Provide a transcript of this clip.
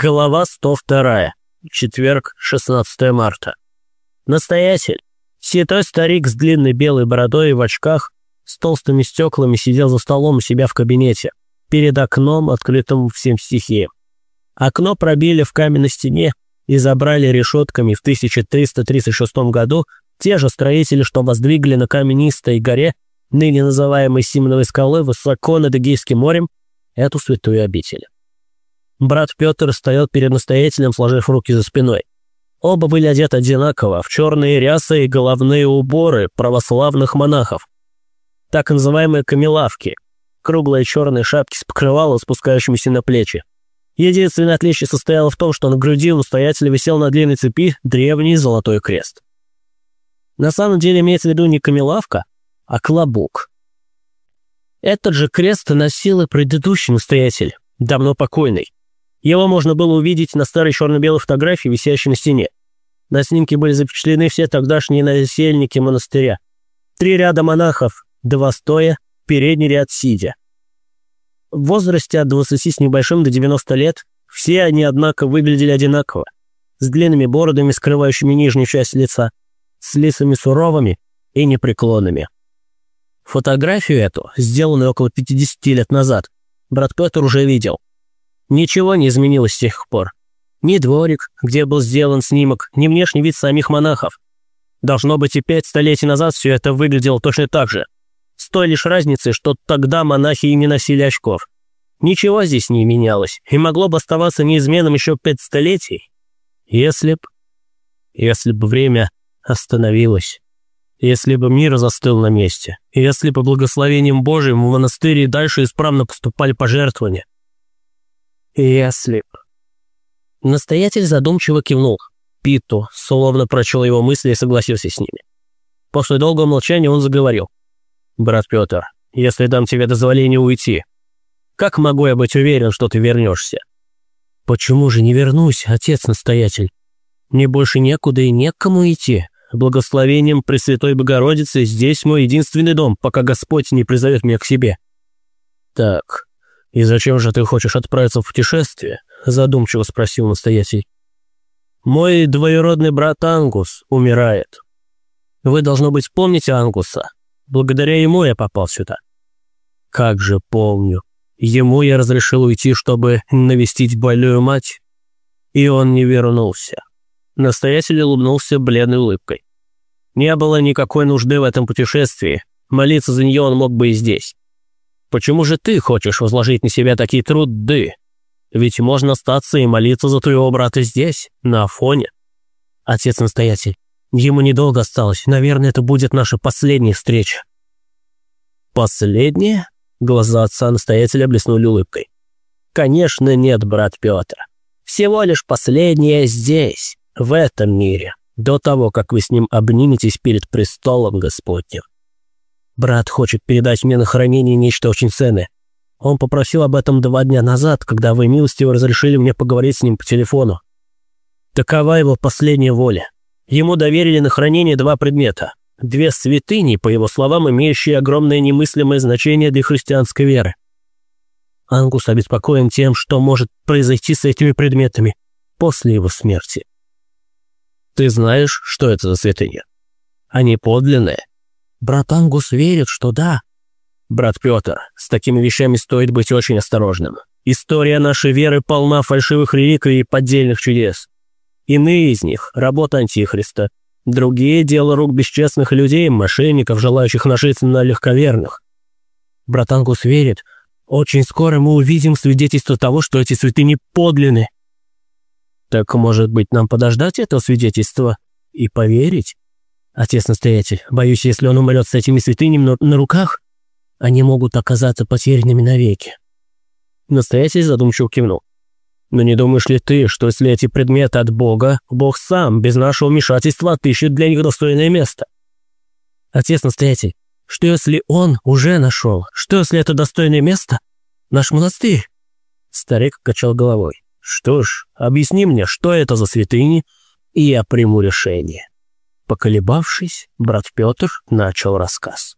Глава 102. Четверг, 16 марта. Настоятель. Седой старик с длинной белой бородой и в очках, с толстыми стеклами сидел за столом у себя в кабинете, перед окном, открытым всем стихиям. Окно пробили в каменной стене и забрали решетками в 1336 году те же строители, что воздвигли на каменистой горе, ныне называемой Симоновой скалы, высоко над Эгейским морем, эту святую обитель. Брат Петр стоял перед настоятелем, сложив руки за спиной. Оба были одеты одинаково, в черные рясы и головные уборы православных монахов. Так называемые камелавки, круглые черные шапки с покрывала, спускающимися на плечи. Единственное отличие состояло в том, что на груди у настоятеля висел на длинной цепи древний золотой крест. На самом деле имеется в виду не камелавка, а клобук. Этот же крест носил и предыдущий настоятель, давно покойный. Его можно было увидеть на старой черно-белой фотографии, висящей на стене. На снимке были запечатлены все тогдашние насельники монастыря. Три ряда монахов, два стоя, передний ряд сидя. В возрасте от 20 с небольшим до 90 лет все они, однако, выглядели одинаково, с длинными бородами, скрывающими нижнюю часть лица, с лицами суровыми и непреклонными. Фотографию эту, сделанную около 50 лет назад, брат Петр уже видел. Ничего не изменилось с тех пор. Ни дворик, где был сделан снимок, ни внешний вид самих монахов. Должно быть, и пять столетий назад все это выглядело точно так же. С той лишь разницей, что тогда монахи и не носили очков. Ничего здесь не менялось, и могло бы оставаться неизменным еще пять столетий, если б... Если бы время остановилось. Если бы мир застыл на месте. Если бы благословением Божьим в монастыре дальше исправно поступали пожертвования. «Если б...» Настоятель задумчиво кивнул. Питу словно прочел его мысли и согласился с ними. После долгого молчания он заговорил. «Брат Петр, если дам тебе дозволение уйти, как могу я быть уверен, что ты вернешься?» «Почему же не вернусь, отец-настоятель? Мне больше некуда и некому идти. Благословением Пресвятой Богородицы здесь мой единственный дом, пока Господь не призовет меня к себе». «Так, «И зачем же ты хочешь отправиться в путешествие?» – задумчиво спросил настоятель. «Мой двоюродный брат Ангус умирает. Вы, должно быть, помните Ангуса. Благодаря ему я попал сюда». «Как же помню. Ему я разрешил уйти, чтобы навестить больную мать, и он не вернулся». Настоятель улыбнулся бледной улыбкой. «Не было никакой нужды в этом путешествии. Молиться за нее он мог бы и здесь. Почему же ты хочешь возложить на себя такие труды? Ведь можно остаться и молиться за твоего брата здесь, на Афоне. Отец-настоятель, ему недолго осталось. Наверное, это будет наша последняя встреча. Последняя? Глаза отца-настоятеля блеснули улыбкой. Конечно, нет, брат Петр. Всего лишь последняя здесь, в этом мире, до того, как вы с ним обниметесь перед престолом Господним. Брат хочет передать мне на хранение нечто очень ценное. Он попросил об этом два дня назад, когда вы милостиво разрешили мне поговорить с ним по телефону. Такова его последняя воля. Ему доверили на хранение два предмета. Две святыни, по его словам, имеющие огромное немыслимое значение для христианской веры. Ангус обеспокоен тем, что может произойти с этими предметами после его смерти. Ты знаешь, что это за святыня? Они подлинные, Брат Ангус верит, что да. Брат Петр, с такими вещами стоит быть очень осторожным. История нашей веры полна фальшивых реликвий и поддельных чудес. Иные из них – работа Антихриста, другие – дело рук бесчестных людей, мошенников, желающих нажиться на легковерных. Брат Ангус верит, очень скоро мы увидим свидетельство того, что эти святыни подлинны. Так, может быть, нам подождать этого свидетельства и поверить? Отец-настоятель, боюсь, если он умрет с этими святынями на, руках, они могут оказаться потерянными навеки». Настоятель задумчиво кивнул. «Но не думаешь ли ты, что если эти предметы от Бога, Бог сам, без нашего вмешательства, отыщет для них достойное место?» «Отец-настоятель, что если он уже нашел? Что если это достойное место? Наш монастырь?» Старик качал головой. «Что ж, объясни мне, что это за святыни, и я приму решение». Поколебавшись, брат Петр начал рассказ.